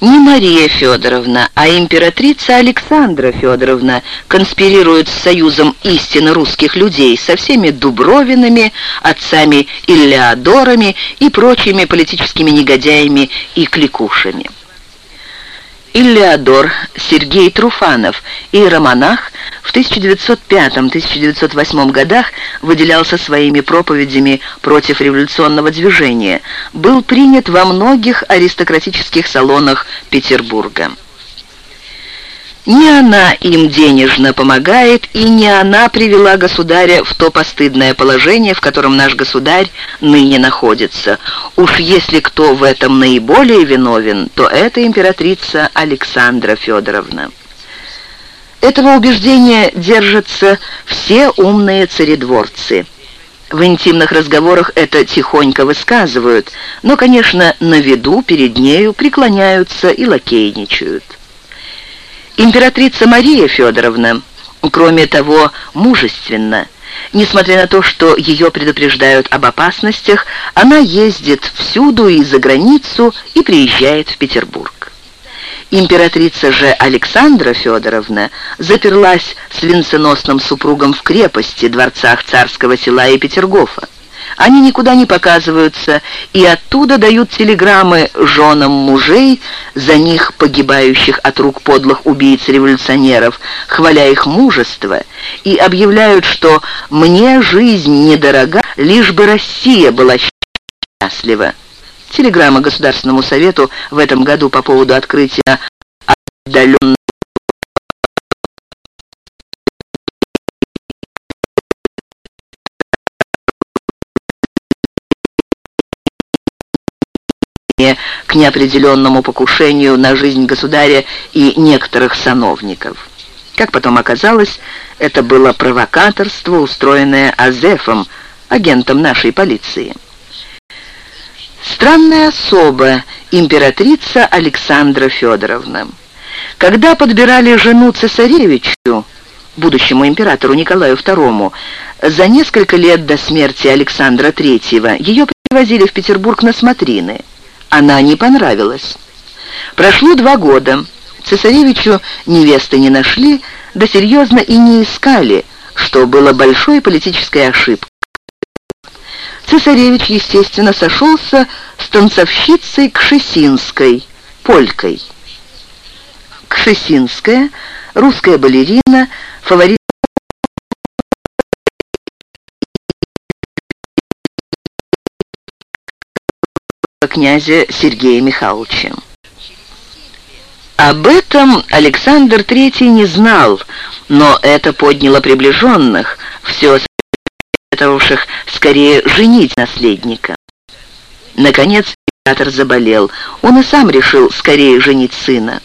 Не Мария Федоровна, а императрица Александра Федоровна конспирирует с союзом истинно русских людей со всеми Дубровинами, отцами Иллиадорами и прочими политическими негодяями и кликушами. Иллиадор Сергей Труфанов, иеромонах, в 1905-1908 годах выделялся своими проповедями против революционного движения, был принят во многих аристократических салонах Петербурга. Не она им денежно помогает, и не она привела государя в то постыдное положение, в котором наш государь ныне находится. Уж если кто в этом наиболее виновен, то это императрица Александра Федоровна. Этого убеждения держатся все умные царедворцы. В интимных разговорах это тихонько высказывают, но, конечно, на виду перед нею преклоняются и лакейничают. Императрица Мария Федоровна, кроме того, мужественна. Несмотря на то, что ее предупреждают об опасностях, она ездит всюду и за границу и приезжает в Петербург. Императрица же Александра Федоровна заперлась с венценосным супругом в крепости, дворцах царского села и Петергофа. Они никуда не показываются и оттуда дают телеграммы женам мужей, за них погибающих от рук подлых убийц-революционеров, хваля их мужество, и объявляют, что «мне жизнь недорога, лишь бы Россия была счастлива». Телеграмма Государственному Совету в этом году по поводу открытия отдаленного к неопределенному покушению на жизнь государя и некоторых сановников. Как потом оказалось, это было провокаторство, устроенное Азефом, агентом нашей полиции. Странная особа, императрица Александра Федоровна. Когда подбирали жену цесаревичу, будущему императору Николаю II, за несколько лет до смерти Александра III ее привозили в Петербург на смотрины – она не понравилась. Прошло два года. Цесаревичу невесты не нашли, да серьезно и не искали, что было большой политической ошибкой. Цесаревич, естественно, сошелся с танцовщицей Кшесинской, полькой. Кшесинская, русская балерина, фаворит князя Сергея Михайловича. Об этом Александр III не знал, но это подняло приближенных, все советовавших скорее женить наследника. Наконец император заболел, он и сам решил скорее женить сына.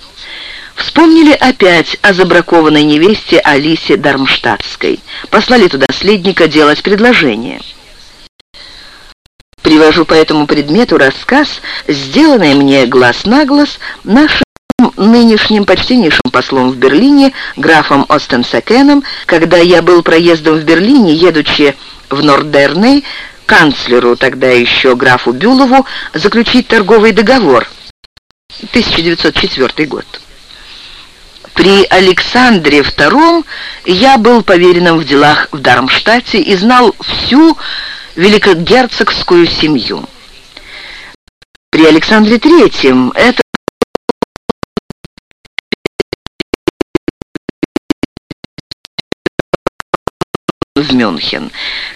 Вспомнили опять о забракованной невесте Алисе Дармштадтской. Послали туда наследника делать предложение. Привожу по этому предмету рассказ, сделанный мне глаз на глаз нашим нынешним почтеннейшим послом в Берлине, графом Остенсакеном, когда я был проездом в Берлине, едучи в Нордерней, канцлеру, тогда еще графу Бюлову, заключить торговый договор. 1904 год. При Александре II я был поверенным в делах в Дармштадте и знал всю великогерцогскую семью. При Александре III это в Мюнхен.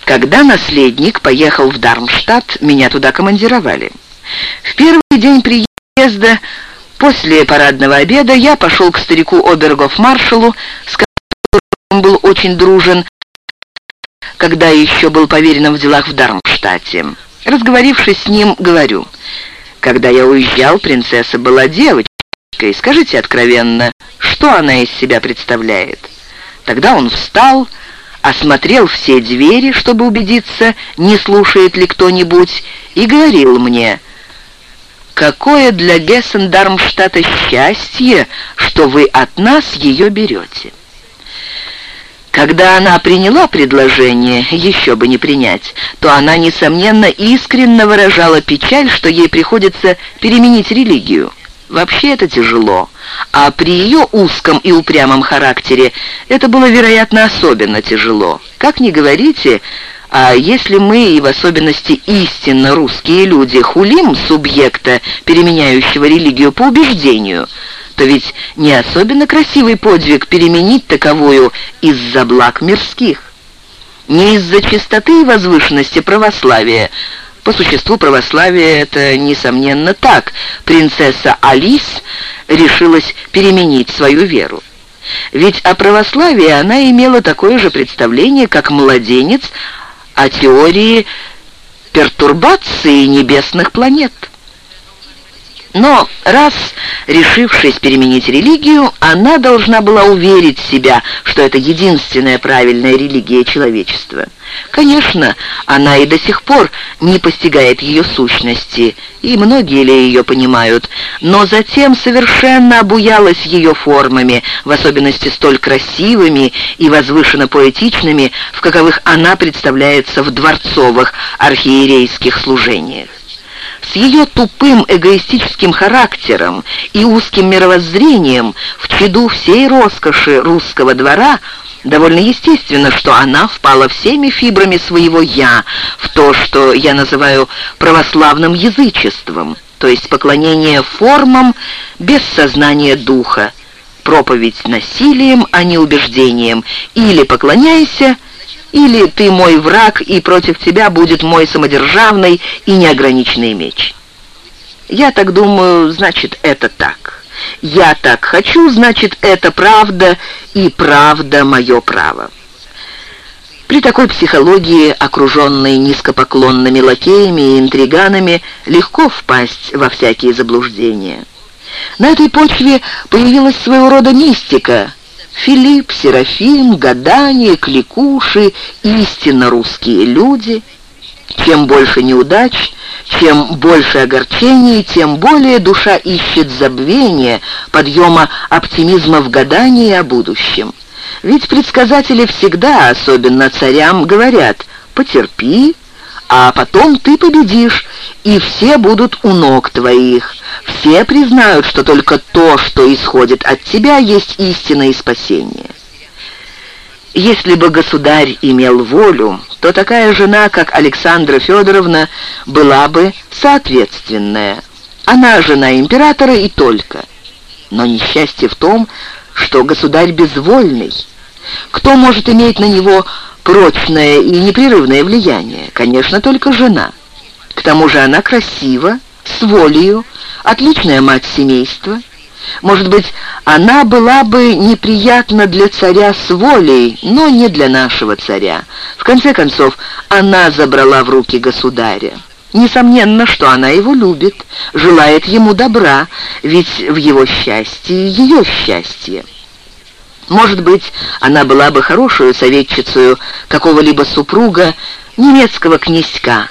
Когда наследник поехал в Дармштадт, меня туда командировали. В первый день приезда, после парадного обеда, я пошел к старику обергов-маршалу, с которым был очень дружен, когда еще был поверенным в делах в Дармштадте. Разговорившись с ним, говорю, когда я уезжал, принцесса была девочкой. Скажите откровенно, что она из себя представляет? Тогда он встал, осмотрел все двери, чтобы убедиться, не слушает ли кто-нибудь, и говорил мне, «Какое для Гессен-Дармштадта счастье, что вы от нас ее берете!» Когда она приняла предложение, еще бы не принять, то она, несомненно, искренне выражала печаль, что ей приходится переменить религию. Вообще это тяжело, а при ее узком и упрямом характере это было, вероятно, особенно тяжело. Как ни говорите, а если мы, и в особенности истинно русские люди, хулим субъекта, переменяющего религию по убеждению, то ведь не особенно красивый подвиг переменить таковую из-за благ мирских. Не из-за чистоты и возвышенности православия, по существу православие это, несомненно, так. Принцесса Алис решилась переменить свою веру. Ведь о православии она имела такое же представление, как младенец о теории пертурбации небесных планет. Но раз, решившись переменить религию, она должна была уверить себя, что это единственная правильная религия человечества. Конечно, она и до сих пор не постигает ее сущности, и многие ли ее понимают, но затем совершенно обуялась ее формами, в особенности столь красивыми и возвышенно поэтичными, в каковых она представляется в дворцовых архиерейских служениях. С ее тупым эгоистическим характером и узким мировоззрением в чаду всей роскоши русского двора довольно естественно, что она впала всеми фибрами своего «я» в то, что я называю православным язычеством, то есть поклонение формам без сознания духа, проповедь насилием, а не убеждением, или поклоняйся, или ты мой враг, и против тебя будет мой самодержавный и неограниченный меч. Я так думаю, значит, это так. Я так хочу, значит, это правда, и правда мое право. При такой психологии, окруженной низкопоклонными лакеями и интриганами, легко впасть во всякие заблуждения. На этой почве появилась своего рода мистика, Филипп, Серафим, гадание, кликуши, истинно русские люди. Чем больше неудач, чем больше огорчений, тем более душа ищет забвения, подъема оптимизма в гадании о будущем. Ведь предсказатели всегда, особенно царям, говорят «потерпи, а потом ты победишь, и все будут у ног твоих. Все признают, что только то, что исходит от тебя, есть истина и спасение. Если бы государь имел волю, то такая жена, как Александра Федоровна, была бы соответственная. Она жена императора и только. Но несчастье в том, что государь безвольный. Кто может иметь на него прочное и непрерывное влияние? Конечно, только жена. К тому же она красива, с волею, отличная мать семейства. Может быть, она была бы неприятна для царя с волей, но не для нашего царя. В конце концов, она забрала в руки государя. Несомненно, что она его любит, желает ему добра, ведь в его счастье ее счастье. Может быть, она была бы хорошую советчицей какого-либо супруга немецкого князька,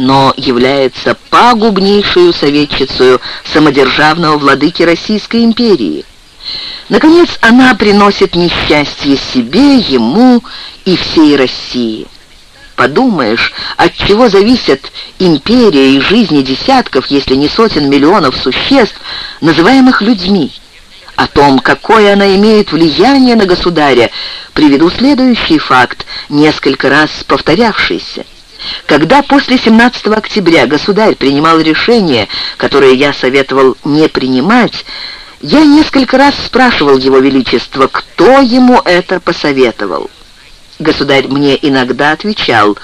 но является пагубнейшую советчицей самодержавного владыки Российской империи. Наконец, она приносит несчастье себе, ему и всей России. Подумаешь, от чего зависят империя и жизни десятков, если не сотен миллионов существ, называемых людьми. О том, какое она имеет влияние на государя, приведу следующий факт, несколько раз повторявшийся. Когда после 17 октября государь принимал решение, которое я советовал не принимать, я несколько раз спрашивал его величество, кто ему это посоветовал. Государь мне иногда отвечал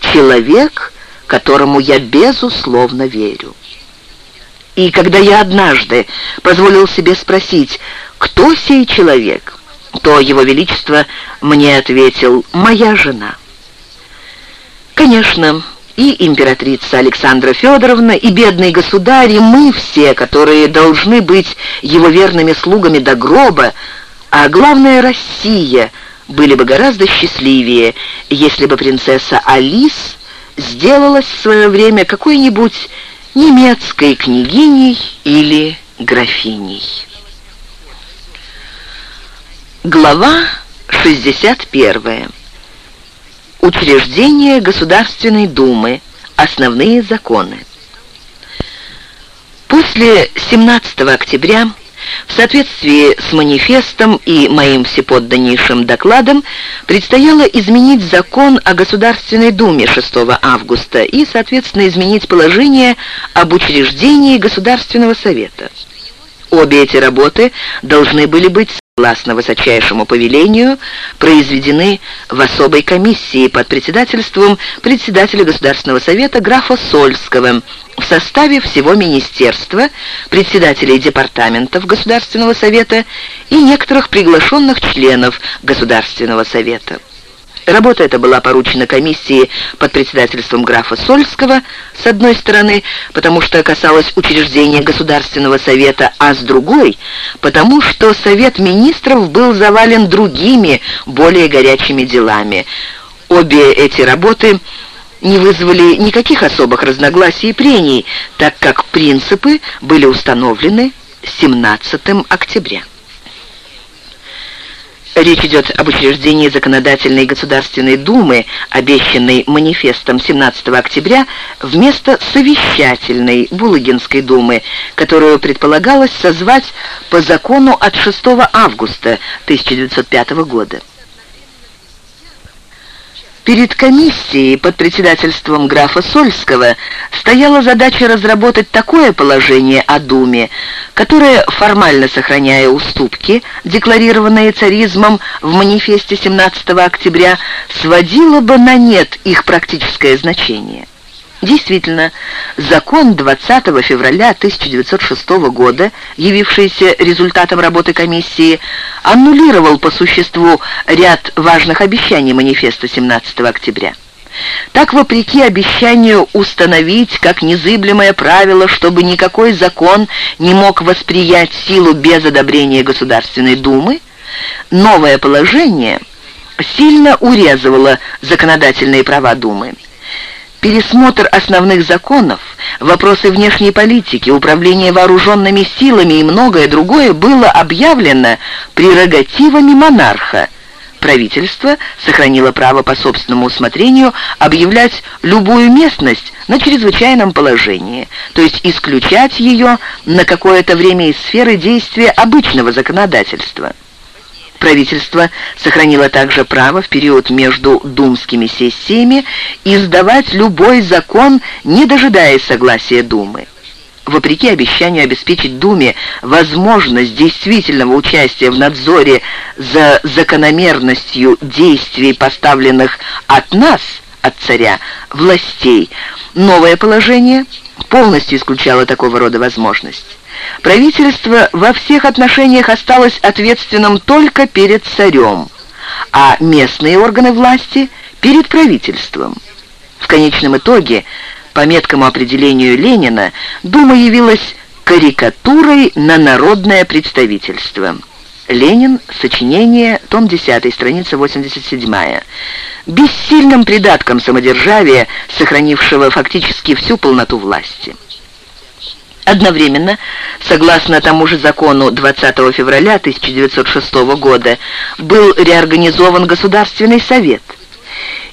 «человек, которому я безусловно верю». И когда я однажды позволил себе спросить, кто сей человек, то его величество мне ответил «моя жена». Конечно, и императрица Александра Федоровна, и бедный государь, и мы все, которые должны быть его верными слугами до гроба, а главное Россия, были бы гораздо счастливее, если бы принцесса Алис сделалась в свое время какой-нибудь немецкой княгиней или графиней. Глава 61. Учреждение Государственной Думы. Основные законы. После 17 октября в соответствии с манифестом и моим всеподданнейшим докладом предстояло изменить закон о Государственной Думе 6 августа и, соответственно, изменить положение об учреждении Государственного Совета. Обе эти работы должны были быть согласно высочайшему повелению, произведены в особой комиссии под председательством председателя Государственного совета графа Сольского в составе всего министерства, председателей департаментов Государственного совета и некоторых приглашенных членов Государственного совета. Работа эта была поручена комиссии под председательством графа Сольского, с одной стороны, потому что касалась учреждения Государственного совета, а с другой, потому что Совет министров был завален другими, более горячими делами. Обе эти работы не вызвали никаких особых разногласий и прений, так как принципы были установлены 17 октября. Речь идет об учреждении Законодательной Государственной Думы, обещанной манифестом 17 октября, вместо совещательной Булагинской Думы, которую предполагалось созвать по закону от 6 августа 1905 года. Перед комиссией под председательством графа Сольского стояла задача разработать такое положение о Думе, которое, формально сохраняя уступки, декларированные царизмом в манифесте 17 октября, сводило бы на нет их практическое значение. Действительно, закон 20 февраля 1906 года, явившийся результатом работы комиссии, аннулировал по существу ряд важных обещаний манифеста 17 октября. Так, вопреки обещанию установить как незыблемое правило, чтобы никакой закон не мог восприять силу без одобрения Государственной Думы, новое положение сильно урезывало законодательные права Думы. Пересмотр основных законов, вопросы внешней политики, управление вооруженными силами и многое другое было объявлено прерогативами монарха. Правительство сохранило право по собственному усмотрению объявлять любую местность на чрезвычайном положении, то есть исключать ее на какое-то время из сферы действия обычного законодательства. Правительство сохранило также право в период между думскими сессиями издавать любой закон, не дожидаясь согласия Думы. Вопреки обещанию обеспечить Думе возможность действительного участия в надзоре за закономерностью действий, поставленных от нас, от царя, властей, новое положение полностью исключало такого рода возможность. Правительство во всех отношениях осталось ответственным только перед царем, а местные органы власти – перед правительством. В конечном итоге, по меткому определению Ленина, Дума явилась карикатурой на народное представительство. Ленин, сочинение, том 10, страница 87. Бессильным придатком самодержавия, сохранившего фактически всю полноту власти. Одновременно, согласно тому же закону 20 февраля 1906 года, был реорганизован Государственный совет.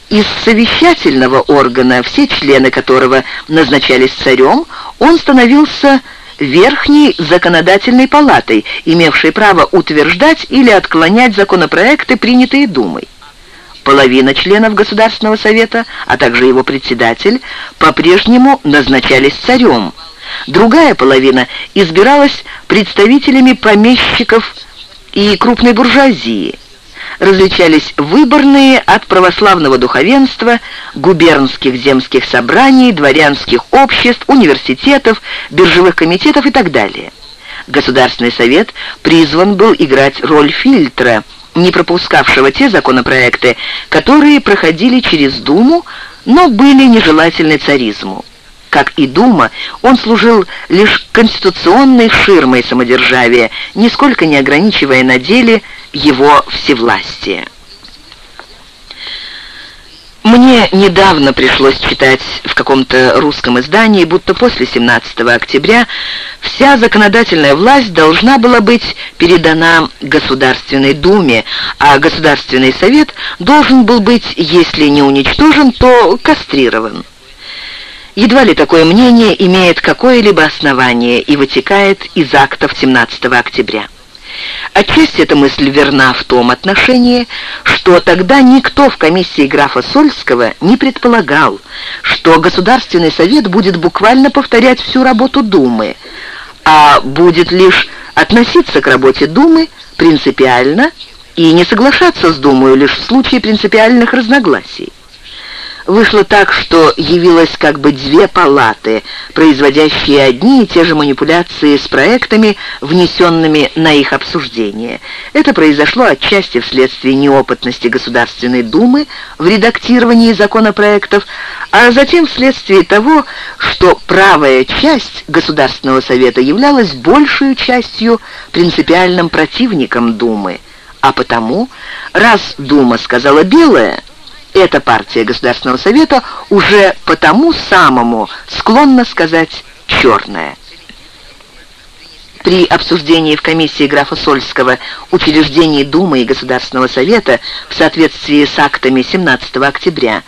Из совещательного органа, все члены которого назначались царем, он становился Верхней законодательной палатой, имевшей право утверждать или отклонять законопроекты, принятые Думой. Половина членов Государственного совета, а также его председатель, по-прежнему назначались царем – Другая половина избиралась представителями помещиков и крупной буржуазии. Различались выборные от православного духовенства, губернских земских собраний, дворянских обществ, университетов, биржевых комитетов и так далее. Государственный совет призван был играть роль фильтра, не пропускавшего те законопроекты, которые проходили через Думу, но были нежелательны царизму. Как и Дума, он служил лишь конституционной ширмой самодержавия, нисколько не ограничивая на деле его всевластие. Мне недавно пришлось читать в каком-то русском издании, будто после 17 октября вся законодательная власть должна была быть передана Государственной Думе, а Государственный Совет должен был быть, если не уничтожен, то кастрирован. Едва ли такое мнение имеет какое-либо основание и вытекает из актов 17 октября. Отчасти эта мысль верна в том отношении, что тогда никто в комиссии графа Сольского не предполагал, что Государственный совет будет буквально повторять всю работу Думы, а будет лишь относиться к работе Думы принципиально и не соглашаться с Думой лишь в случае принципиальных разногласий. Вышло так, что явилось как бы две палаты, производящие одни и те же манипуляции с проектами, внесенными на их обсуждение. Это произошло отчасти вследствие неопытности Государственной Думы в редактировании законопроектов, а затем вследствие того, что правая часть Государственного Совета являлась большей частью принципиальным противником Думы. А потому, раз Дума сказала белое, эта партия Государственного Совета уже по тому самому склонна сказать «черная». При обсуждении в комиссии графа Сольского учреждений Думы и Государственного Совета в соответствии с актами 17 октября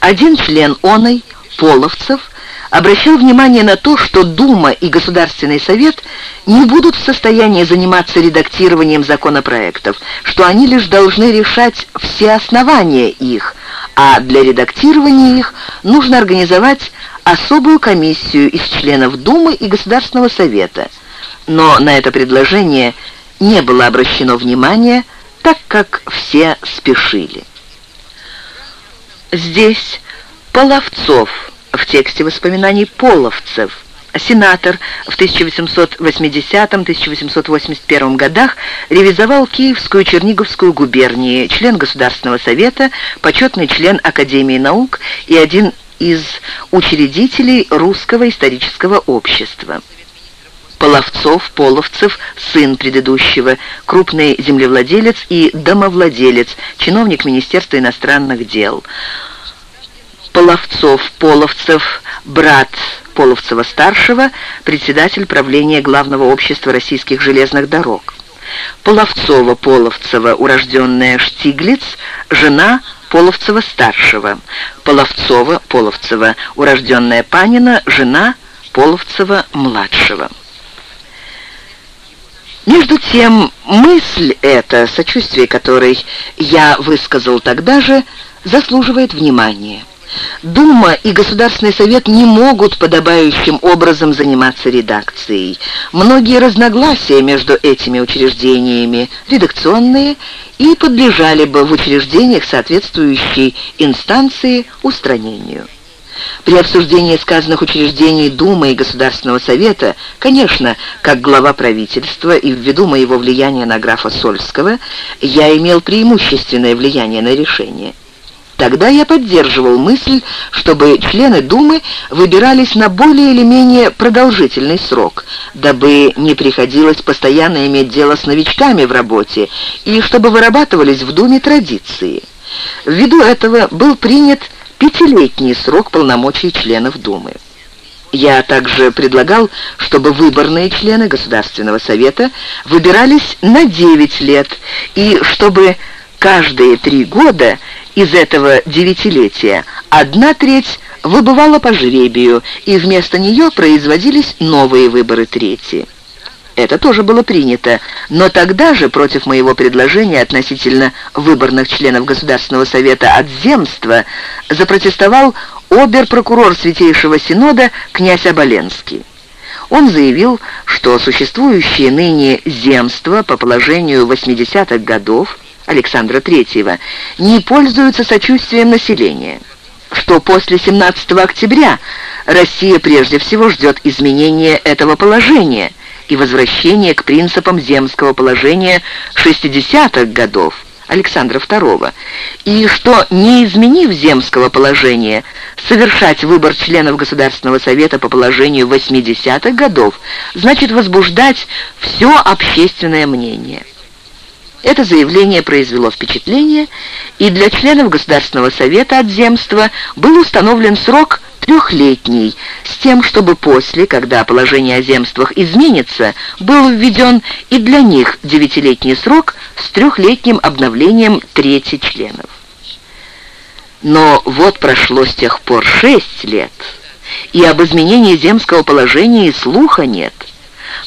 один член оной, Половцев, обращал внимание на то, что Дума и Государственный Совет не будут в состоянии заниматься редактированием законопроектов, что они лишь должны решать все основания их, а для редактирования их нужно организовать особую комиссию из членов Думы и Государственного Совета. Но на это предложение не было обращено внимания, так как все спешили. Здесь Половцов в тексте воспоминаний половцев. Сенатор в 1880-1881 годах ревизовал Киевскую Черниговскую губернии, член Государственного совета, почетный член Академии наук и один из учредителей Русского исторического общества. Половцов, Половцев, сын предыдущего, крупный землевладелец и домовладелец, чиновник Министерства иностранных дел. Половцов, Половцев, брат Половцева-старшего, председатель правления Главного общества российских железных дорог. Половцова, Половцева, урожденная Штиглиц, жена Половцева-старшего. Половцова, Половцева, урожденная Панина, жена Половцева-младшего. Между тем, мысль эта, сочувствие которой я высказал тогда же, заслуживает внимания. Дума и Государственный совет не могут подобающим образом заниматься редакцией. Многие разногласия между этими учреждениями, редакционные, и подлежали бы в учреждениях соответствующей инстанции устранению. При обсуждении сказанных учреждений Думы и Государственного Совета, конечно, как глава правительства и ввиду моего влияния на графа Сольского, я имел преимущественное влияние на решение. Тогда я поддерживал мысль, чтобы члены Думы выбирались на более или менее продолжительный срок, дабы не приходилось постоянно иметь дело с новичками в работе и чтобы вырабатывались в Думе традиции. Ввиду этого был принят пятилетний срок полномочий членов Думы. Я также предлагал, чтобы выборные члены Государственного Совета выбирались на 9 лет и чтобы каждые три года из этого девятилетия одна треть выбывала по жребию, и вместо нее производились новые выборы трети. Это тоже было принято, но тогда же против моего предложения относительно выборных членов Государственного совета от земства запротестовал обер-прокурор Святейшего Синода князь Оболенский. Он заявил, что существующие ныне земства по положению 80-х годов Александра III не пользуются сочувствием населения, что после 17 октября Россия прежде всего ждет изменения этого положения и возвращения к принципам земского положения 60-х годов Александра II, и что, не изменив земского положения, совершать выбор членов Государственного Совета по положению 80-х годов, значит возбуждать все общественное мнение. Это заявление произвело впечатление, и для членов Государственного совета от земства был установлен срок трехлетний, с тем, чтобы после, когда положение о земствах изменится, был введен и для них девятилетний срок с трехлетним обновлением трети членов. Но вот прошло с тех пор шесть лет, и об изменении земского положения и слуха нет.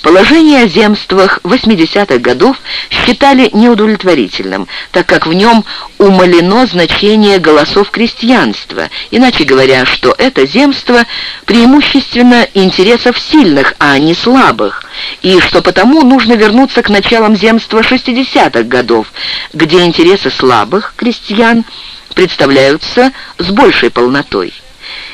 Положение о земствах 80-х годов считали неудовлетворительным, так как в нем умалено значение голосов крестьянства, иначе говоря, что это земство преимущественно интересов сильных, а не слабых, и что потому нужно вернуться к началам земства 60-х годов, где интересы слабых крестьян представляются с большей полнотой.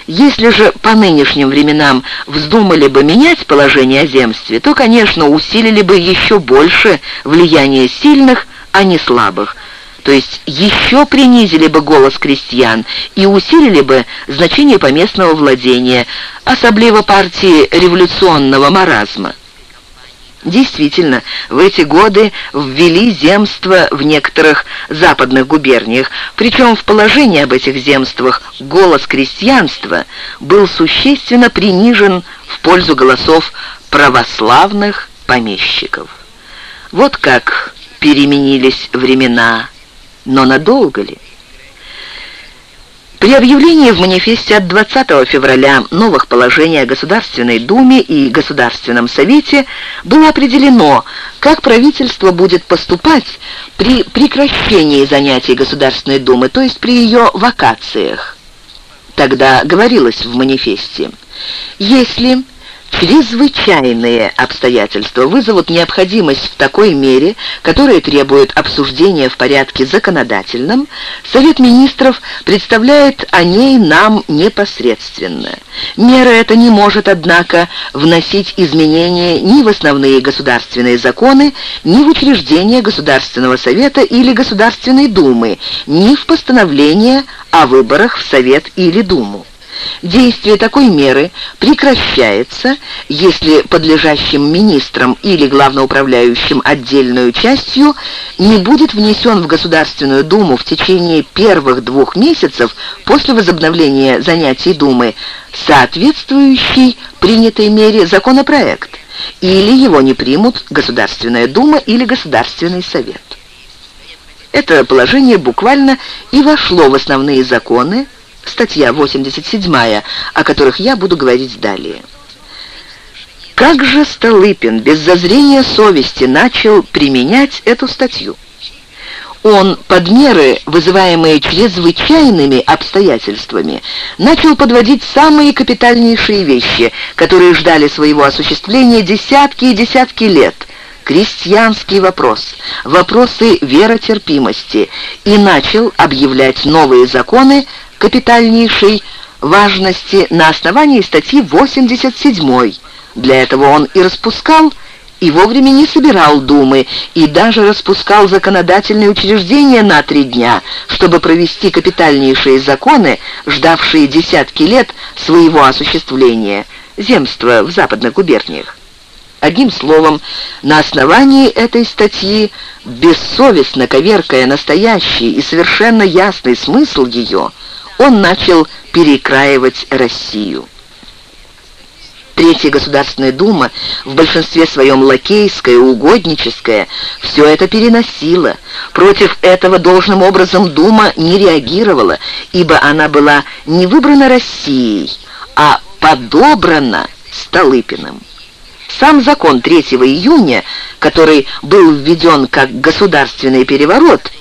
Если же по нынешним временам вздумали бы менять положение о земстве, то, конечно, усилили бы еще больше влияние сильных, а не слабых, то есть еще принизили бы голос крестьян и усилили бы значение поместного владения, особливо партии революционного маразма. Действительно, в эти годы ввели земства в некоторых западных губерниях, причем в положении об этих земствах голос крестьянства был существенно принижен в пользу голосов православных помещиков. Вот как переменились времена, но надолго ли? При объявлении в манифесте от 20 февраля новых положений о Государственной Думе и Государственном Совете было определено, как правительство будет поступать при прекращении занятий Государственной Думы, то есть при ее вакациях. Тогда говорилось в манифесте, если Чрезвычайные обстоятельства вызовут необходимость в такой мере, которая требует обсуждения в порядке законодательном, Совет Министров представляет о ней нам непосредственно. Мера эта не может, однако, вносить изменения ни в основные государственные законы, ни в учреждения Государственного Совета или Государственной Думы, ни в постановления о выборах в Совет или Думу. Действие такой меры прекращается, если подлежащим министрам или главноуправляющим отдельную частью не будет внесен в Государственную Думу в течение первых двух месяцев после возобновления занятий Думы соответствующий принятой мере законопроект, или его не примут Государственная Дума или Государственный Совет. Это положение буквально и вошло в основные законы, статья 87, о которых я буду говорить далее. Как же Столыпин без зазрения совести начал применять эту статью? Он под меры, вызываемые чрезвычайными обстоятельствами, начал подводить самые капитальнейшие вещи, которые ждали своего осуществления десятки и десятки лет – крестьянский вопрос, вопросы веротерпимости и начал объявлять новые законы капитальнейшей важности на основании статьи 87. Для этого он и распускал, и вовремя не собирал Думы, и даже распускал законодательные учреждения на три дня, чтобы провести капитальнейшие законы, ждавшие десятки лет своего осуществления, земства в западных губерниях. Одним словом, на основании этой статьи, бессовестно коверкая настоящий и совершенно ясный смысл ее, он начал перекраивать Россию. Третья Государственная Дума, в большинстве своем лакейская, угодническая, все это переносила. Против этого должным образом Дума не реагировала, ибо она была не выбрана Россией, а подобрана Столыпиным. Сам закон 3 июня, который был введен как государственный переворот,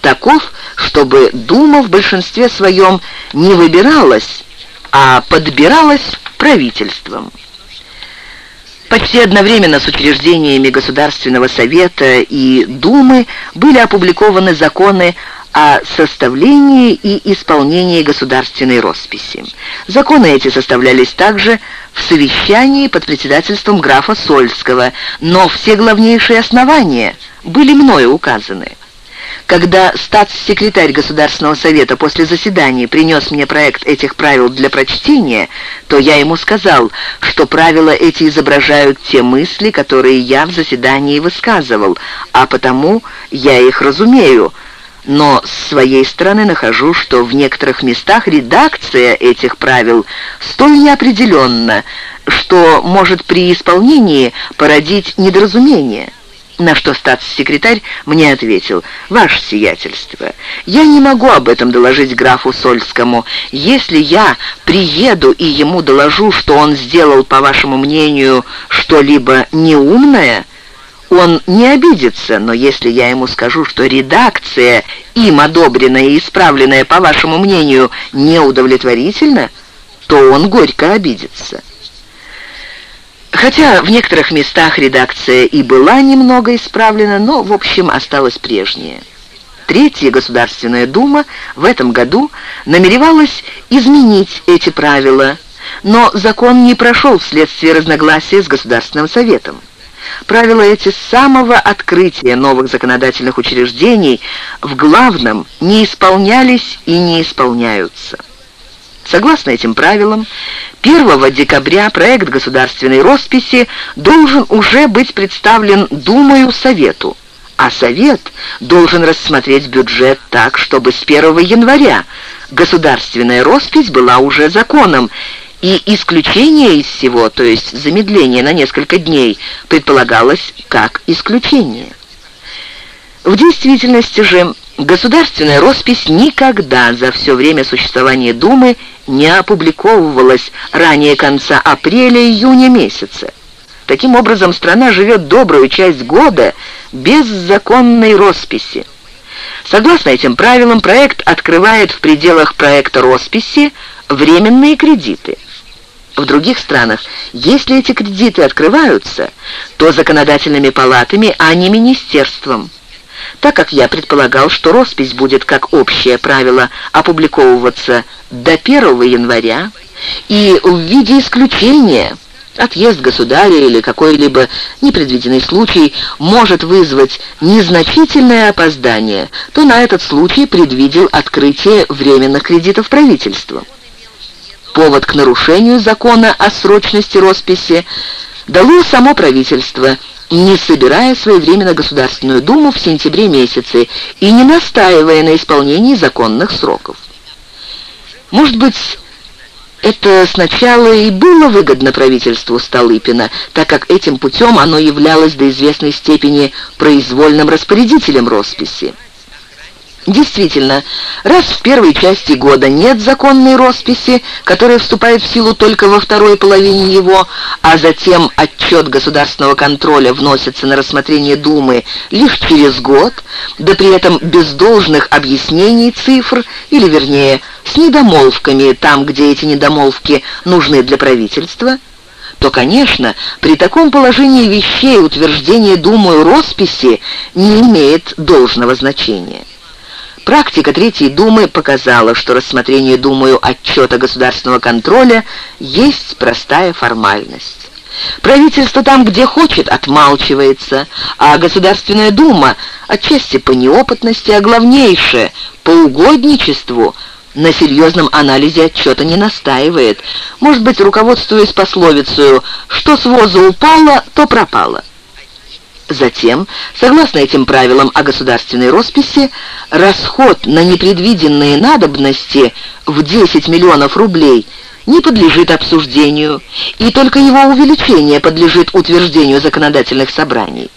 таков, чтобы Дума в большинстве своем не выбиралась, а подбиралась правительством. Почти одновременно с учреждениями Государственного Совета и Думы были опубликованы законы о составлении и исполнении государственной росписи. Законы эти составлялись также в совещании под председательством графа Сольского, но все главнейшие основания были мною указаны. Когда статс-секретарь Государственного Совета после заседания принес мне проект этих правил для прочтения, то я ему сказал, что правила эти изображают те мысли, которые я в заседании высказывал, а потому я их разумею, но с своей стороны нахожу, что в некоторых местах редакция этих правил столь неопределенна, что может при исполнении породить недоразумение. На что статс-секретарь мне ответил, «Ваше сиятельство, я не могу об этом доложить графу Сольскому. Если я приеду и ему доложу, что он сделал, по вашему мнению, что-либо неумное, он не обидится, но если я ему скажу, что редакция, им одобренная и исправленная, по вашему мнению, неудовлетворительна, то он горько обидится». Хотя в некоторых местах редакция и была немного исправлена, но, в общем, осталась прежняя. Третья Государственная Дума в этом году намеревалась изменить эти правила, но закон не прошел вследствие разногласия с Государственным Советом. Правила эти с самого открытия новых законодательных учреждений в главном не исполнялись и не исполняются. Согласно этим правилам, 1 декабря проект государственной росписи должен уже быть представлен Думою Совету, а Совет должен рассмотреть бюджет так, чтобы с 1 января государственная роспись была уже законом, и исключение из всего, то есть замедление на несколько дней, предполагалось как исключение. В действительности же Государственная роспись никогда за все время существования Думы не опубликовывалась ранее конца апреля-июня месяца. Таким образом, страна живет добрую часть года без законной росписи. Согласно этим правилам, проект открывает в пределах проекта росписи временные кредиты. В других странах, если эти кредиты открываются, то законодательными палатами, а не министерством – так как я предполагал, что роспись будет, как общее правило, опубликовываться до 1 января, и в виде исключения отъезд государя или какой-либо непредвиденный случай может вызвать незначительное опоздание, то на этот случай предвидел открытие временных кредитов правительства. Повод к нарушению закона о срочности росписи дало само правительство – не собирая своевременно Государственную Думу в сентябре месяце и не настаивая на исполнении законных сроков. Может быть, это сначала и было выгодно правительству Столыпина, так как этим путем оно являлось до известной степени произвольным распорядителем росписи. Действительно, раз в первой части года нет законной росписи, которая вступает в силу только во второй половине его, а затем отчет государственного контроля вносится на рассмотрение Думы лишь через год, да при этом без должных объяснений цифр, или вернее, с недомолвками там, где эти недомолвки нужны для правительства, то, конечно, при таком положении вещей утверждение Думою росписи не имеет должного значения. Практика Третьей Думы показала, что рассмотрение Думою отчета государственного контроля есть простая формальность. Правительство там, где хочет, отмалчивается, а Государственная Дума, отчасти по неопытности, а главнейшее, по угодничеству, на серьезном анализе отчета не настаивает, может быть, руководствуясь пословицей «что с воза упало, то пропало». Затем, согласно этим правилам о государственной росписи, расход на непредвиденные надобности в 10 миллионов рублей не подлежит обсуждению, и только его увеличение подлежит утверждению законодательных собраний.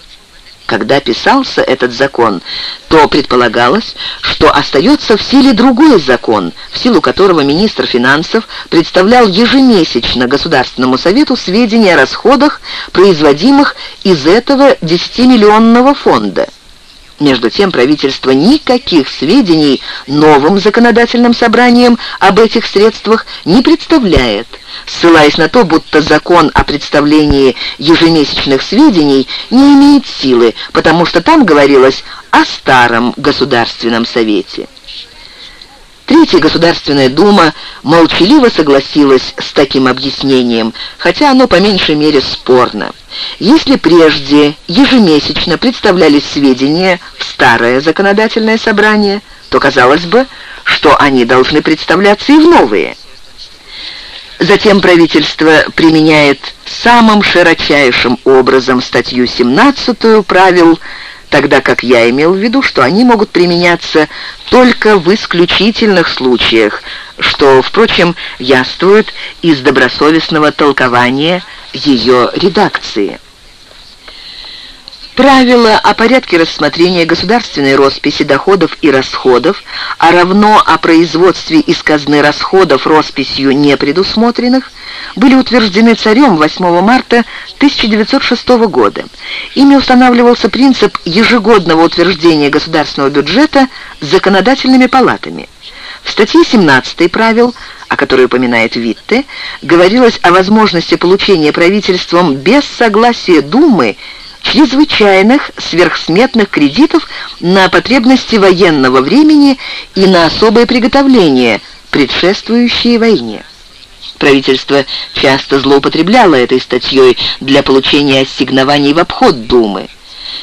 Когда писался этот закон, то предполагалось, что остается в силе другой закон, в силу которого министр финансов представлял ежемесячно Государственному Совету сведения о расходах, производимых из этого 10-миллионного фонда. Между тем правительство никаких сведений новым законодательным собранием об этих средствах не представляет, ссылаясь на то, будто закон о представлении ежемесячных сведений не имеет силы, потому что там говорилось о старом Государственном Совете. Третья Государственная Дума молчаливо согласилась с таким объяснением, хотя оно по меньшей мере спорно. Если прежде ежемесячно представлялись сведения в старое законодательное собрание, то казалось бы, что они должны представляться и в новые. Затем правительство применяет самым широчайшим образом статью 17 правил, тогда как я имел в виду, что они могут применяться только в исключительных случаях, что, впрочем, яствует из добросовестного толкования ее редакции. Правила о порядке рассмотрения государственной росписи доходов и расходов, а равно о производстве из казны расходов росписью не предусмотренных, были утверждены царем 8 марта 1906 года. Ими устанавливался принцип ежегодного утверждения государственного бюджета законодательными палатами. В статье 17 правил, о которой упоминает Витте, говорилось о возможности получения правительством без согласия Думы чрезвычайных сверхсметных кредитов на потребности военного времени и на особое приготовление, предшествующие войне. Правительство часто злоупотребляло этой статьей для получения ассигнований в обход Думы.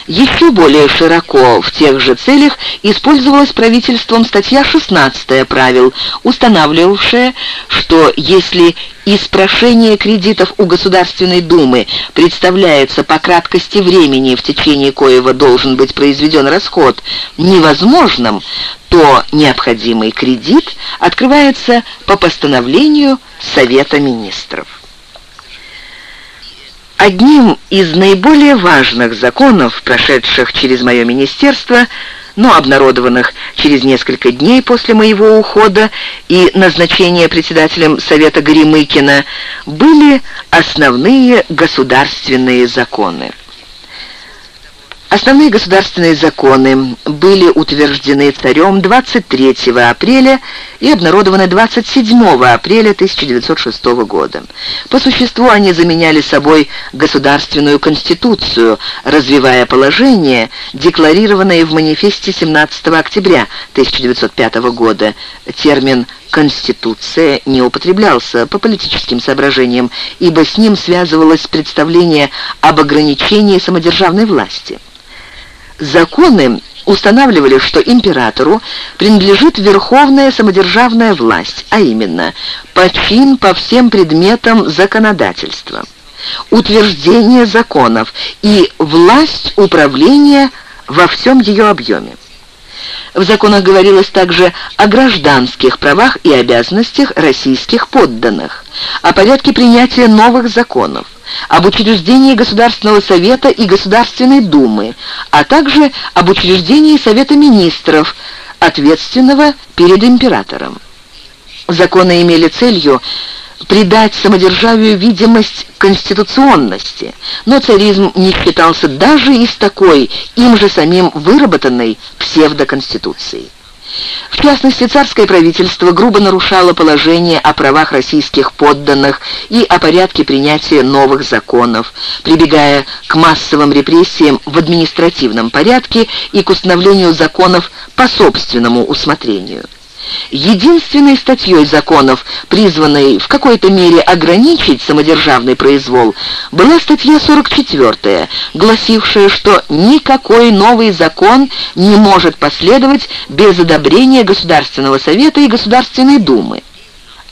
Еще более широко в тех же целях использовалась правительством статья 16 правил, устанавливавшая, что если из прошения кредитов у Государственной Думы представляется по краткости времени, в течение коего должен быть произведен расход, невозможным, то необходимый кредит открывается по постановлению Совета Министров. Одним из наиболее важных законов, прошедших через мое министерство, но обнародованных через несколько дней после моего ухода и назначения председателем Совета Горемыкина, были основные государственные законы. Основные государственные законы были утверждены царем 23 апреля и обнародованы 27 апреля 1906 года. По существу они заменяли собой государственную конституцию, развивая положение, декларированное в манифесте 17 октября 1905 года. Термин «конституция» не употреблялся по политическим соображениям, ибо с ним связывалось представление об ограничении самодержавной власти. Законы устанавливали, что императору принадлежит верховная самодержавная власть, а именно почин по всем предметам законодательства, утверждение законов и власть управления во всем ее объеме. В законах говорилось также о гражданских правах и обязанностях российских подданных, о порядке принятия новых законов, об учреждении Государственного Совета и Государственной Думы, а также об учреждении Совета Министров, ответственного перед императором. Законы имели целью придать самодержавию видимость конституционности, но царизм не считался даже из такой, им же самим выработанной псевдоконституцией. В частности, царское правительство грубо нарушало положение о правах российских подданных и о порядке принятия новых законов, прибегая к массовым репрессиям в административном порядке и к установлению законов по собственному усмотрению. Единственной статьей законов, призванной в какой-то мере ограничить самодержавный произвол, была статья 44, гласившая, что никакой новый закон не может последовать без одобрения Государственного Совета и Государственной Думы.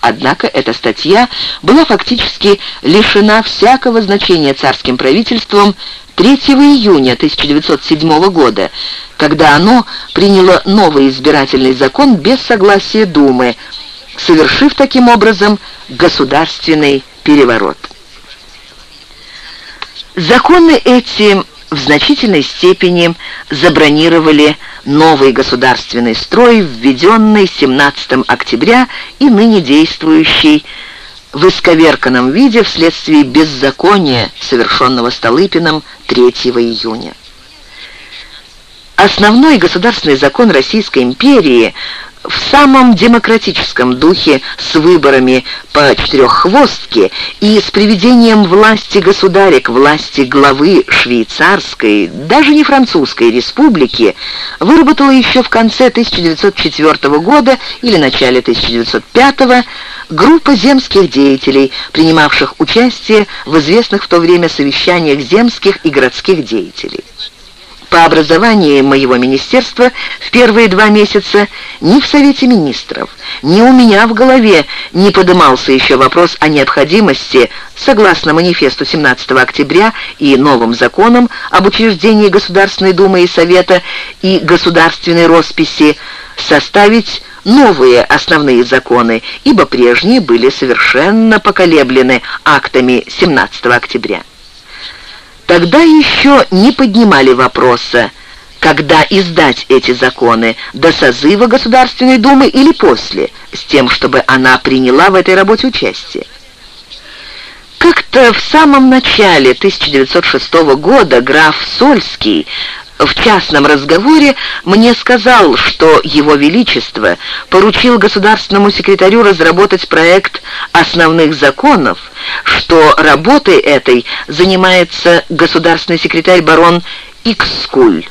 Однако эта статья была фактически лишена всякого значения царским правительством 3 июня 1907 года, когда оно приняло новый избирательный закон без согласия Думы, совершив таким образом государственный переворот. Законы эти в значительной степени забронировали новый государственный строй, введенный 17 октября и ныне действующий в исковерканном виде вследствие беззакония, совершенного Столыпиным 3 июня. Основной государственный закон Российской империи в самом демократическом духе с выборами по четыреххвостке и с приведением власти государя к власти главы швейцарской, даже не французской республики, выработала еще в конце 1904 года или начале 1905 группа земских деятелей, принимавших участие в известных в то время совещаниях земских и городских деятелей. По образованию моего министерства в первые два месяца ни в Совете Министров, ни у меня в голове не подымался еще вопрос о необходимости, согласно манифесту 17 октября и новым законам об учреждении Государственной Думы и Совета и государственной росписи, составить новые основные законы, ибо прежние были совершенно поколеблены актами 17 октября. Тогда еще не поднимали вопроса, когда издать эти законы, до созыва Государственной Думы или после, с тем, чтобы она приняла в этой работе участие. Как-то в самом начале 1906 года граф Сольский в частном разговоре мне сказал, что Его Величество поручил государственному секретарю разработать проект основных законов, что работой этой занимается государственный секретарь барон Икскуль.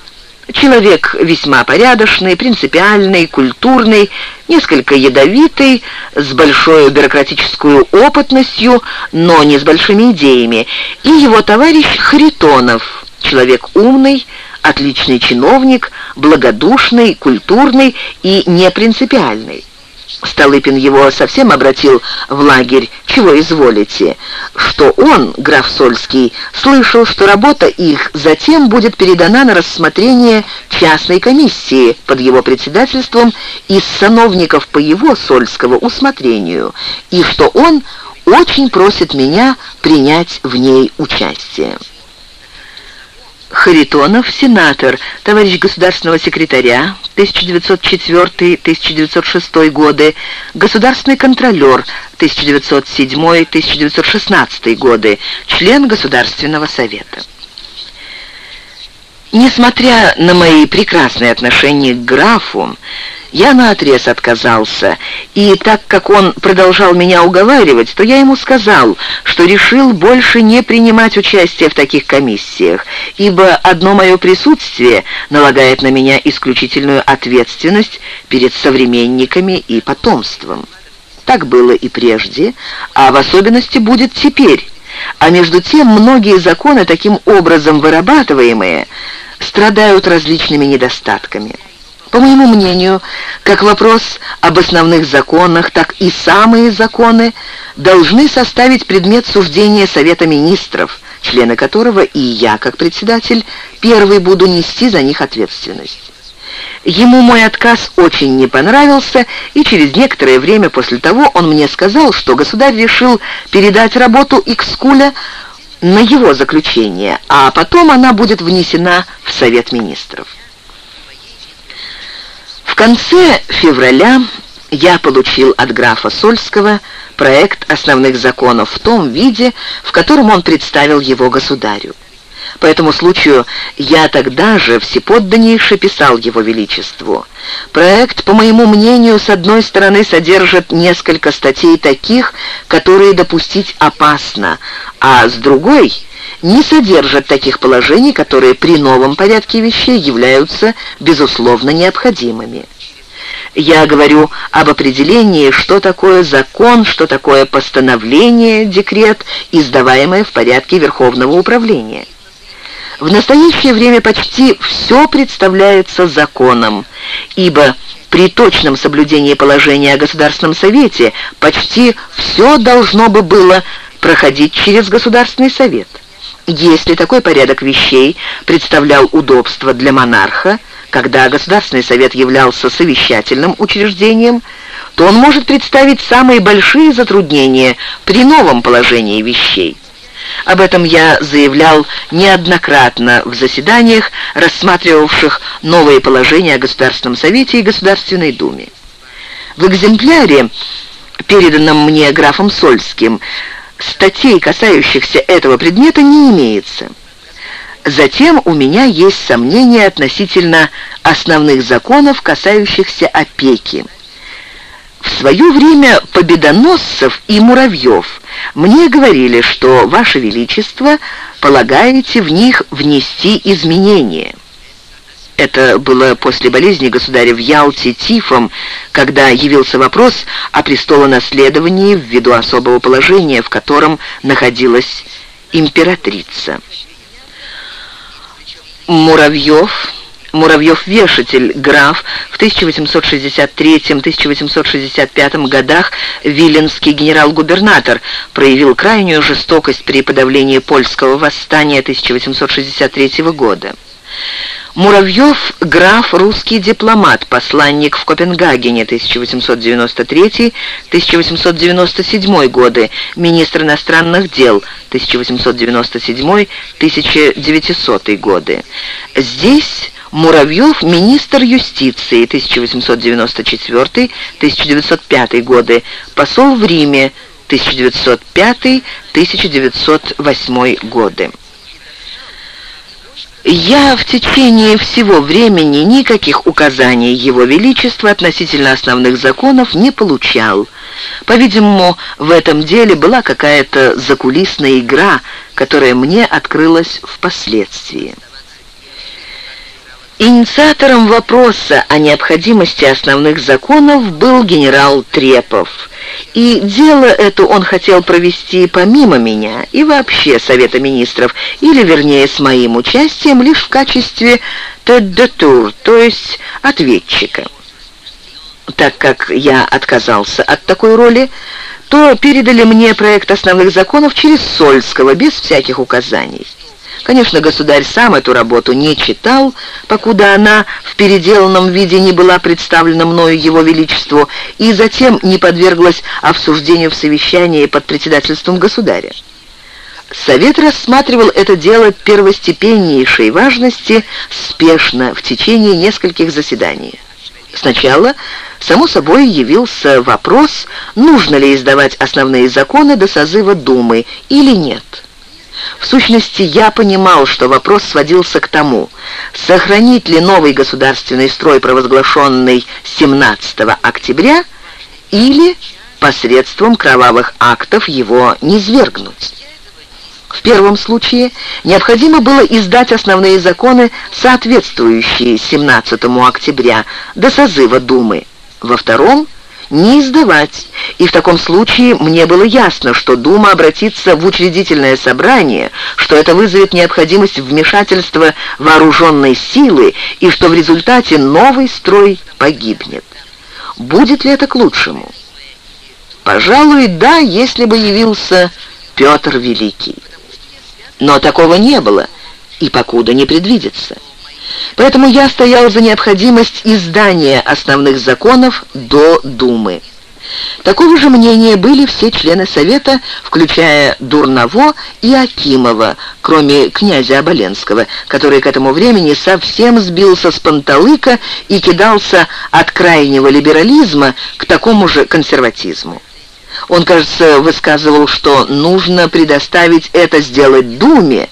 Человек весьма порядочный, принципиальный, культурный, несколько ядовитый, с большой бюрократической опытностью, но не с большими идеями, и его товарищ Харитонов, человек умный, отличный чиновник, благодушный, культурный и непринципиальный. Столыпин его совсем обратил в лагерь «Чего изволите?», что он, граф Сольский, слышал, что работа их затем будет передана на рассмотрение частной комиссии под его председательством из сановников по его, Сольского, усмотрению, и что он очень просит меня принять в ней участие. Харитонов, сенатор, товарищ государственного секретаря, 1904-1906 годы, государственный контролер, 1907-1916 годы, член Государственного совета. Несмотря на мои прекрасные отношения к графу, я наотрез отказался, и так как он продолжал меня уговаривать, то я ему сказал, что решил больше не принимать участие в таких комиссиях, ибо одно мое присутствие налагает на меня исключительную ответственность перед современниками и потомством. Так было и прежде, а в особенности будет теперь. А между тем многие законы, таким образом вырабатываемые, страдают различными недостатками. По моему мнению, как вопрос об основных законах, так и самые законы должны составить предмет суждения Совета Министров, члены которого и я, как председатель, первый буду нести за них ответственность. Ему мой отказ очень не понравился, и через некоторое время после того он мне сказал, что государь решил передать работу Икскуля на его заключение, а потом она будет внесена в Совет Министров. В конце февраля я получил от графа Сольского проект основных законов в том виде, в котором он представил его государю. По этому случаю я тогда же всеподданнейше писал его величеству. Проект, по моему мнению, с одной стороны содержит несколько статей таких, которые допустить опасно, а с другой не содержит таких положений, которые при новом порядке вещей являются безусловно необходимыми. Я говорю об определении, что такое закон, что такое постановление, декрет, издаваемое в порядке Верховного управления. В настоящее время почти все представляется законом, ибо при точном соблюдении положения о Государственном Совете почти все должно бы было проходить через Государственный Совет. Если такой порядок вещей представлял удобство для монарха, когда Государственный Совет являлся совещательным учреждением, то он может представить самые большие затруднения при новом положении вещей. Об этом я заявлял неоднократно в заседаниях, рассматривавших новые положения о Государственном Совете и Государственной Думе. В экземпляре, переданном мне графом Сольским, статей, касающихся этого предмета, не имеется. Затем у меня есть сомнения относительно основных законов, касающихся опеки. В свое время Победоносцев и Муравьев мне говорили, что Ваше Величество полагаете в них внести изменения. Это было после болезни государя в Ялте тифом, когда явился вопрос о престолонаследовании ввиду особого положения, в котором находилась императрица. Муравьев, Муравьев-вешатель, граф, в 1863-1865 годах виленский генерал-губернатор, проявил крайнюю жестокость при подавлении польского восстания 1863 года. Муравьев – граф, русский дипломат, посланник в Копенгагене 1893-1897 годы, министр иностранных дел 1897-1900 годы. Здесь Муравьев – министр юстиции 1894-1905 годы, посол в Риме 1905-1908 годы. Я в течение всего времени никаких указаний Его Величества относительно основных законов не получал. По-видимому, в этом деле была какая-то закулисная игра, которая мне открылась впоследствии. Инициатором вопроса о необходимости основных законов был генерал Трепов, и дело это он хотел провести помимо меня и вообще Совета Министров, или, вернее, с моим участием лишь в качестве тет-де-тур, то есть ответчика. Так как я отказался от такой роли, то передали мне проект основных законов через Сольского, без всяких указаний. Конечно, государь сам эту работу не читал, покуда она в переделанном виде не была представлена мною его величеству и затем не подверглась обсуждению в совещании под председательством государя. Совет рассматривал это дело первостепеннейшей важности спешно в течение нескольких заседаний. Сначала, само собой, явился вопрос, нужно ли издавать основные законы до созыва Думы или нет. В сущности, я понимал, что вопрос сводился к тому, сохранить ли новый государственный строй, провозглашенный 17 октября, или посредством кровавых актов его низвергнуть. В первом случае необходимо было издать основные законы, соответствующие 17 октября, до созыва Думы. Во втором не издавать, и в таком случае мне было ясно, что Дума обратится в учредительное собрание, что это вызовет необходимость вмешательства вооруженной силы и что в результате новый строй погибнет. Будет ли это к лучшему? Пожалуй, да, если бы явился Петр Великий. Но такого не было, и покуда не предвидится. Поэтому я стоял за необходимость издания основных законов до Думы. Такого же мнения были все члены Совета, включая Дурново и Акимова, кроме князя Оболенского, который к этому времени совсем сбился с панталыка и кидался от крайнего либерализма к такому же консерватизму. Он, кажется, высказывал, что нужно предоставить это сделать Думе,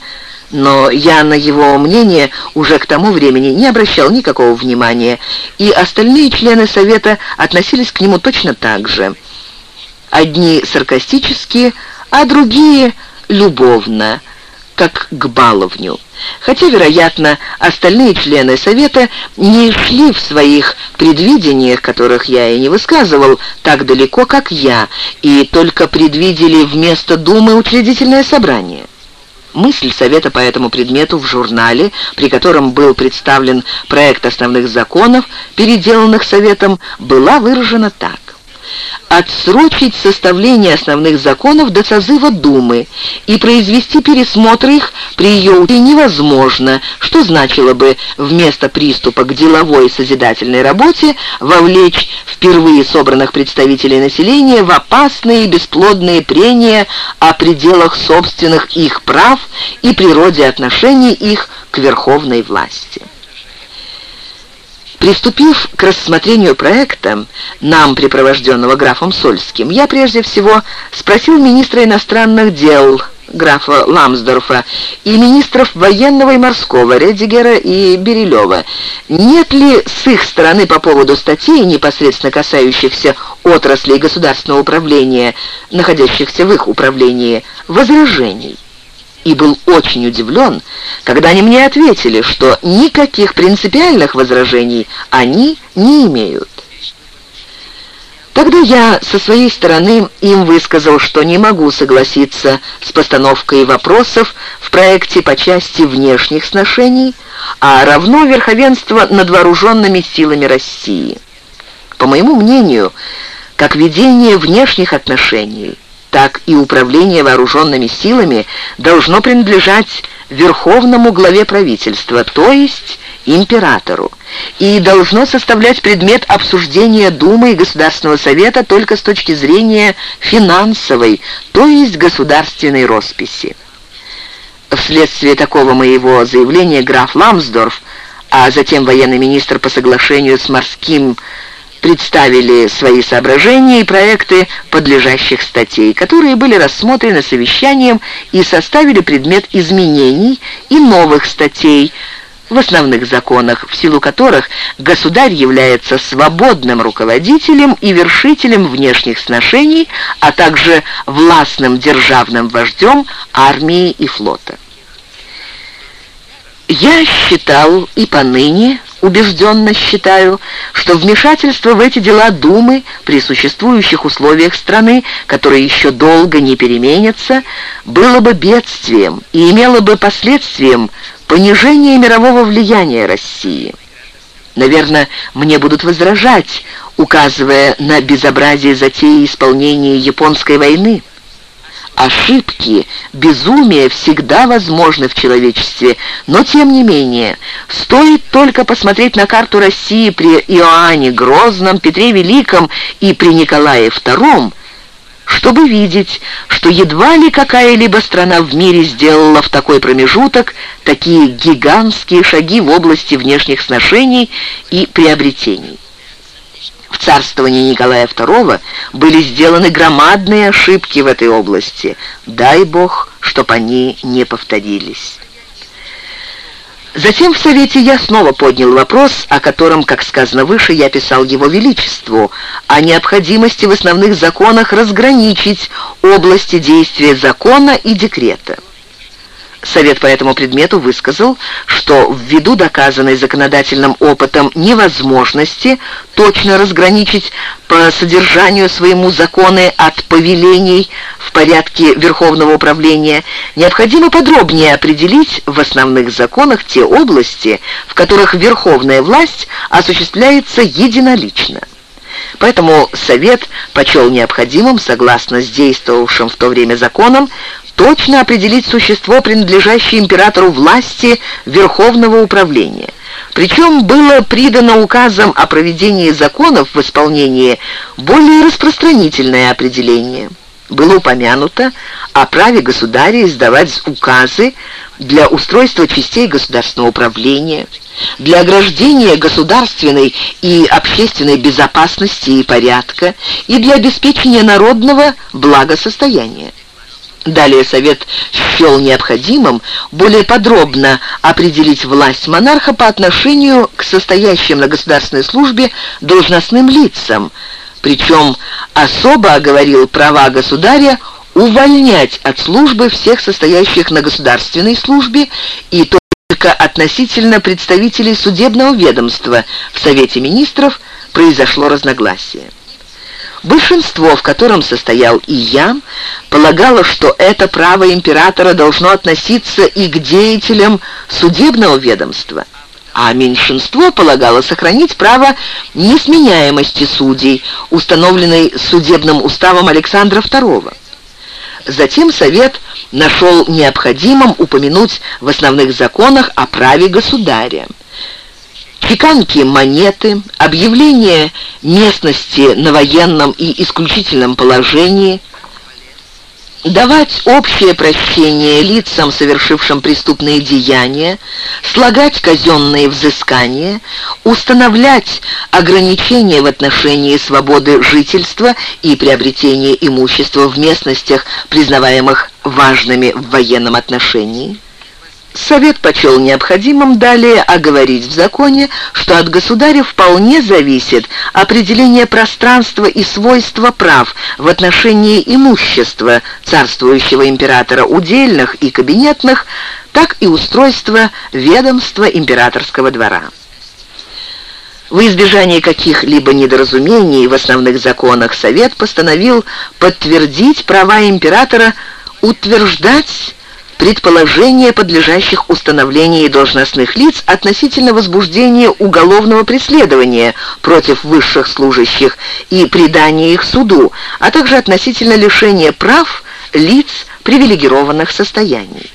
но я на его мнение уже к тому времени не обращал никакого внимания, и остальные члены Совета относились к нему точно так же. Одни саркастически, а другие любовно, как к баловню. Хотя, вероятно, остальные члены Совета не шли в своих предвидениях, которых я и не высказывал, так далеко, как я, и только предвидели вместо Думы учредительное собрание. Мысль Совета по этому предмету в журнале, при котором был представлен проект основных законов, переделанных Советом, была выражена так отсрочить составление основных законов до созыва Думы и произвести пересмотр их при ее невозможно, что значило бы вместо приступа к деловой созидательной работе вовлечь впервые собранных представителей населения в опасные и бесплодные прения о пределах собственных их прав и природе отношений их к верховной власти. Приступив к рассмотрению проекта, нам припровожденного графом Сольским, я прежде всего спросил министра иностранных дел графа Ламсдорфа и министров военного и морского Редигера и Берилева, нет ли с их стороны по поводу статей, непосредственно касающихся отраслей государственного управления, находящихся в их управлении, возражений и был очень удивлен, когда они мне ответили, что никаких принципиальных возражений они не имеют. Тогда я со своей стороны им высказал, что не могу согласиться с постановкой вопросов в проекте по части внешних сношений, а равно верховенство над вооруженными силами России. По моему мнению, как ведение внешних отношений так и управление вооруженными силами должно принадлежать верховному главе правительства, то есть императору и должно составлять предмет обсуждения Думы и Государственного Совета только с точки зрения финансовой, то есть государственной росписи. Вследствие такого моего заявления граф Ламсдорф, а затем военный министр по соглашению с морским представили свои соображения и проекты подлежащих статей, которые были рассмотрены совещанием и составили предмет изменений и новых статей в основных законах, в силу которых государь является свободным руководителем и вершителем внешних сношений, а также властным державным вождем армии и флота. Я считал и поныне убежденно считаю, что вмешательство в эти дела Думы при существующих условиях страны, которые еще долго не переменятся, было бы бедствием и имело бы последствием понижение мирового влияния России. Наверное, мне будут возражать, указывая на безобразие затеи исполнения японской войны. Ошибки, безумие всегда возможны в человечестве, но тем не менее, стоит только посмотреть на карту России при Иоанне Грозном, Петре Великом и при Николае II, чтобы видеть, что едва ли какая-либо страна в мире сделала в такой промежуток такие гигантские шаги в области внешних сношений и приобретений. В царствовании Николая II были сделаны громадные ошибки в этой области. Дай Бог, чтоб они не повторились. Затем в Совете я снова поднял вопрос, о котором, как сказано выше, я писал Его Величеству, о необходимости в основных законах разграничить области действия закона и декрета. Совет по этому предмету высказал, что ввиду доказанной законодательным опытом невозможности точно разграничить по содержанию своему законы от повелений в порядке Верховного управления, необходимо подробнее определить в основных законах те области, в которых верховная власть осуществляется единолично. Поэтому Совет почел необходимым, согласно с действовавшим в то время законам, точно определить существо, принадлежащее императору власти Верховного управления. Причем было придано указом о проведении законов в исполнении более распространительное определение. Было упомянуто о праве государя издавать указы для устройства частей государственного управления, для ограждения государственной и общественной безопасности и порядка и для обеспечения народного благосостояния. Далее Совет счел необходимым более подробно определить власть монарха по отношению к состоящим на государственной службе должностным лицам, причем особо оговорил права государя увольнять от службы всех состоящих на государственной службе и только относительно представителей судебного ведомства в Совете Министров произошло разногласие. Большинство, в котором состоял и я, полагало, что это право императора должно относиться и к деятелям судебного ведомства, а меньшинство полагало сохранить право несменяемости судей, установленной судебным уставом Александра II. Затем Совет нашел необходимым упомянуть в основных законах о праве государя чеканки монеты, объявление местности на военном и исключительном положении, давать общее прощение лицам, совершившим преступные деяния, слагать казенные взыскания, установлять ограничения в отношении свободы жительства и приобретения имущества в местностях, признаваемых важными в военном отношении, Совет почел необходимым далее оговорить в законе, что от государя вполне зависит определение пространства и свойства прав в отношении имущества царствующего императора удельных и кабинетных, так и устройства ведомства императорского двора. В избежание каких-либо недоразумений в основных законах Совет постановил подтвердить права императора утверждать предположения подлежащих установлению должностных лиц относительно возбуждения уголовного преследования против высших служащих и предания их суду, а также относительно лишения прав лиц привилегированных состояний.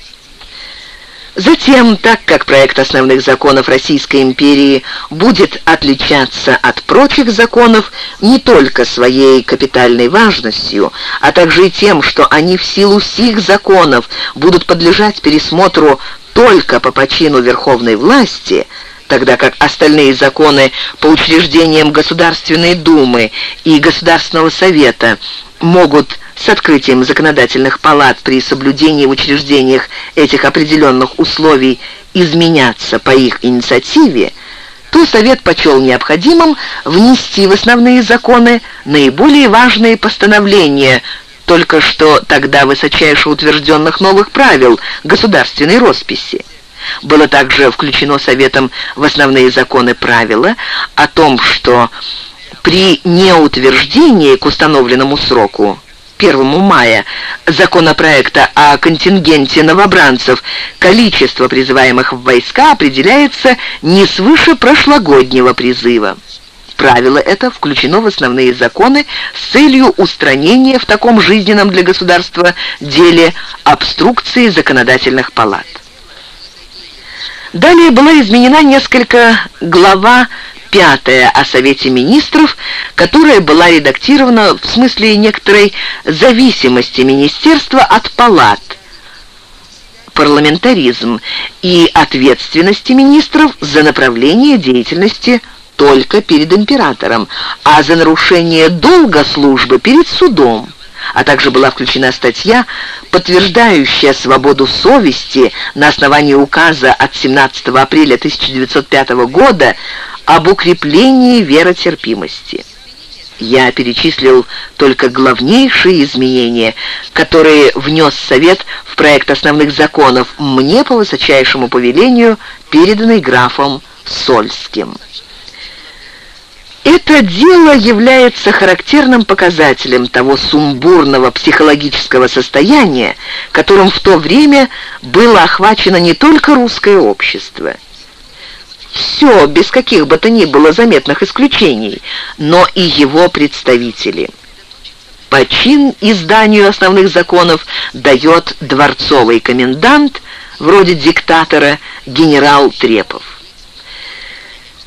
Затем, так как проект основных законов Российской империи будет отличаться от прочих законов не только своей капитальной важностью, а также и тем, что они в силу сих законов будут подлежать пересмотру только по почину верховной власти, тогда как остальные законы по учреждениям Государственной Думы и Государственного Совета могут с открытием законодательных палат при соблюдении в учреждениях этих определенных условий изменяться по их инициативе, то Совет почел необходимым внести в основные законы наиболее важные постановления только что тогда высочайше утвержденных новых правил государственной росписи. Было также включено Советом в основные законы правила о том, что при неутверждении к установленному сроку 1 мая законопроекта о контингенте новобранцев количество призываемых в войска определяется не свыше прошлогоднего призыва. Правило это включено в основные законы с целью устранения в таком жизненном для государства деле обструкции законодательных палат. Далее была изменена несколько глава пятая о Совете Министров, которая была редактирована в смысле некоторой зависимости министерства от палат, парламентаризм и ответственности министров за направление деятельности только перед императором, а за нарушение долга службы перед судом. А также была включена статья, подтверждающая свободу совести на основании указа от 17 апреля 1905 года об укреплении веротерпимости. Я перечислил только главнейшие изменения, которые внес Совет в проект основных законов, мне по высочайшему повелению, переданный графом Сольским. Это дело является характерным показателем того сумбурного психологического состояния, которым в то время было охвачено не только русское общество – все, без каких бы то ни было заметных исключений, но и его представители. Почин изданию основных законов дает дворцовый комендант, вроде диктатора, генерал Трепов.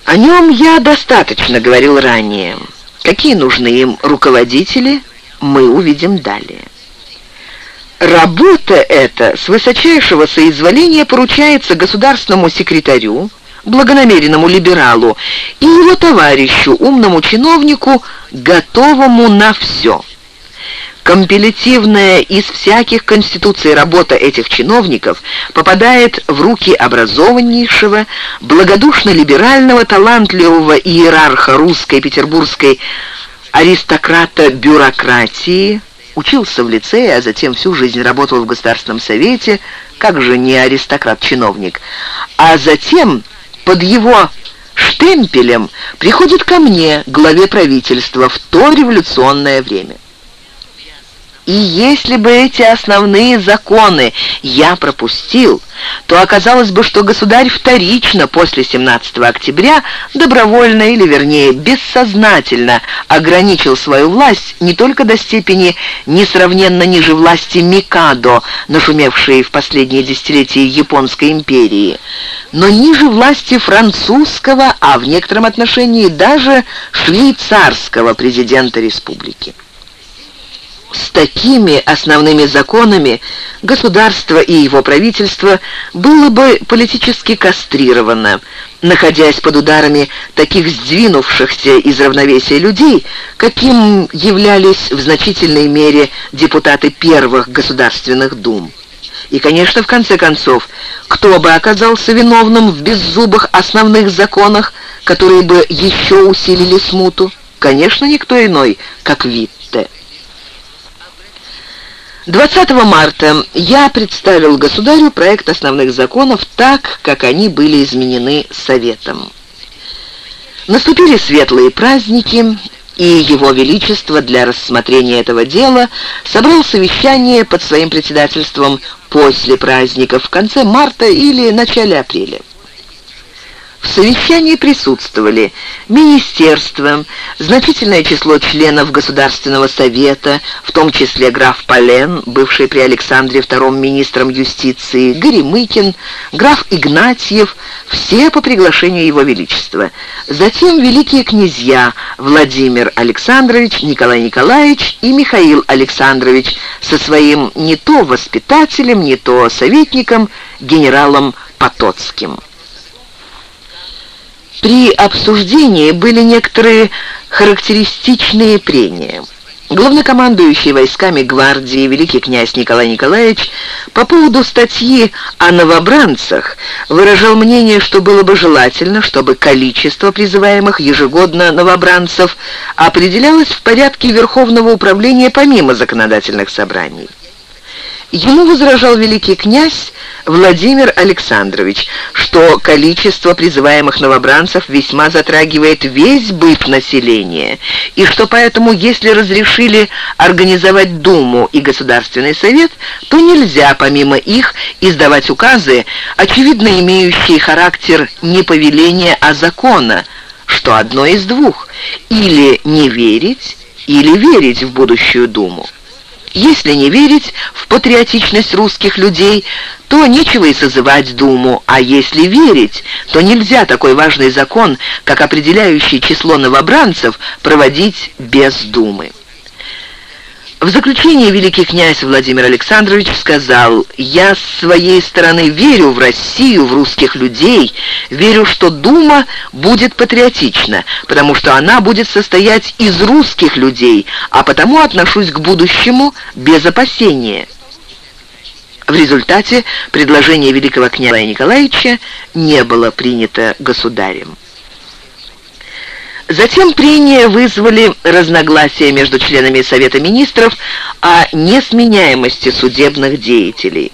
О нем я достаточно говорил ранее. Какие нужны им руководители, мы увидим далее. Работа эта с высочайшего соизволения поручается государственному секретарю, благонамеренному либералу, и его товарищу, умному чиновнику, готовому на все. Компилятивная из всяких конституций работа этих чиновников попадает в руки образованнейшего, благодушно-либерального, талантливого иерарха русской петербургской аристократа бюрократии, учился в лицее, а затем всю жизнь работал в Государственном совете, как же не аристократ-чиновник, а затем под его штемпелем приходит ко мне, главе правительства, в то революционное время. И если бы эти основные законы я пропустил, то оказалось бы, что государь вторично после 17 октября добровольно или, вернее, бессознательно ограничил свою власть не только до степени несравненно ниже власти Микадо, нашумевшей в последние десятилетия Японской империи, но ниже власти французского, а в некотором отношении даже швейцарского президента республики. С такими основными законами государство и его правительство было бы политически кастрировано, находясь под ударами таких сдвинувшихся из равновесия людей, каким являлись в значительной мере депутаты первых государственных дум. И, конечно, в конце концов, кто бы оказался виновным в беззубых основных законах, которые бы еще усилили смуту? Конечно, никто иной, как Витте. 20 марта я представил государю проект основных законов так, как они были изменены Советом. Наступили светлые праздники, и Его Величество для рассмотрения этого дела собрал совещание под своим председательством после праздников в конце марта или начале апреля. В совещании присутствовали министерство, значительное число членов Государственного совета, в том числе граф Полен, бывший при Александре II министром юстиции, Горемыкин, граф Игнатьев, все по приглашению Его Величества. Затем великие князья Владимир Александрович, Николай Николаевич и Михаил Александрович со своим не то воспитателем, не то советником, генералом Потоцким. При обсуждении были некоторые характеристичные прения. Главнокомандующий войсками гвардии великий князь Николай Николаевич по поводу статьи о новобранцах выражал мнение, что было бы желательно, чтобы количество призываемых ежегодно новобранцев определялось в порядке Верховного управления помимо законодательных собраний. Ему возражал великий князь Владимир Александрович, что количество призываемых новобранцев весьма затрагивает весь быт населения, и что поэтому, если разрешили организовать Думу и Государственный совет, то нельзя помимо их издавать указы, очевидно имеющие характер не повеления, а закона, что одно из двух – или не верить, или верить в будущую Думу. Если не верить в патриотичность русских людей, то нечего и созывать Думу, а если верить, то нельзя такой важный закон, как определяющий число новобранцев, проводить без Думы. В заключение великий князь Владимир Александрович сказал, «Я с своей стороны верю в Россию, в русских людей, верю, что Дума будет патриотична, потому что она будет состоять из русских людей, а потому отношусь к будущему без опасения». В результате предложение великого князя Николаевича не было принято государем. Затем прения вызвали разногласия между членами Совета Министров о несменяемости судебных деятелей.